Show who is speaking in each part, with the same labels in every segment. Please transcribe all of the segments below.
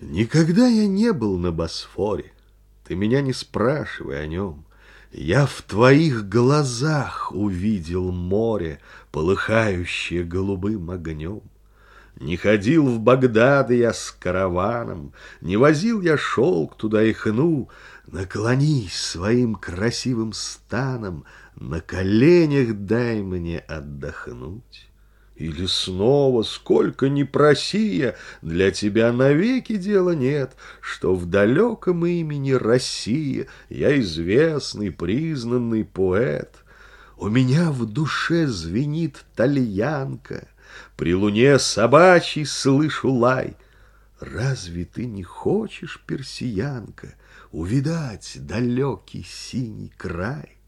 Speaker 1: Никогда я не был на Босфоре, Ты меня не спрашивай о нем. Я в твоих глазах увидел море, Полыхающее голубым огнем. Не ходил в Багдад я с караваном, Не возил я шелк туда и хну. Наклонись своим красивым станом, На коленях дай мне отдохнуть. Или снова, сколько ни проси я, Для тебя навеки дела нет, Что в далеком имени Россия Я известный, признанный поэт. У меня в душе звенит тальянка, При луне собачий слышу лай. Разве ты не хочешь, персиянка, Увидать далекий синий край?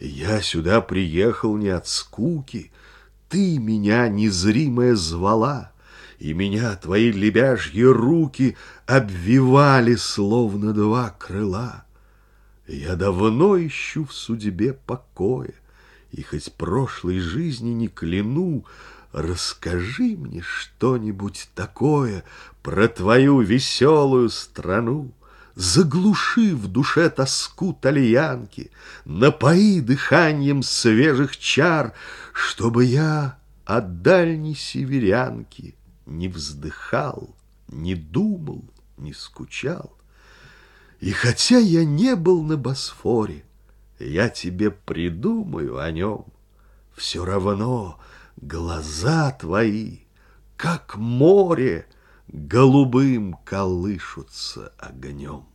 Speaker 1: Я сюда приехал не от скуки, ты меня незримая звала, И меня твои лебяжьи руки Обвивали, словно два крыла. Я давно ищу в судьбе покоя, И хоть прошлой жизни не кляну, Расскажи мне что-нибудь такое Про твою веселую страну. Заглуши в душе тоску тальянки, Напои дыханием свежих чар, Чтобы я о дальней северянке Не вздыхал, не думал, не скучал. И хотя я не был на Босфоре, Я тебе придумаю о нем. Все равно глаза твои, как море, голубым колышутся огнем.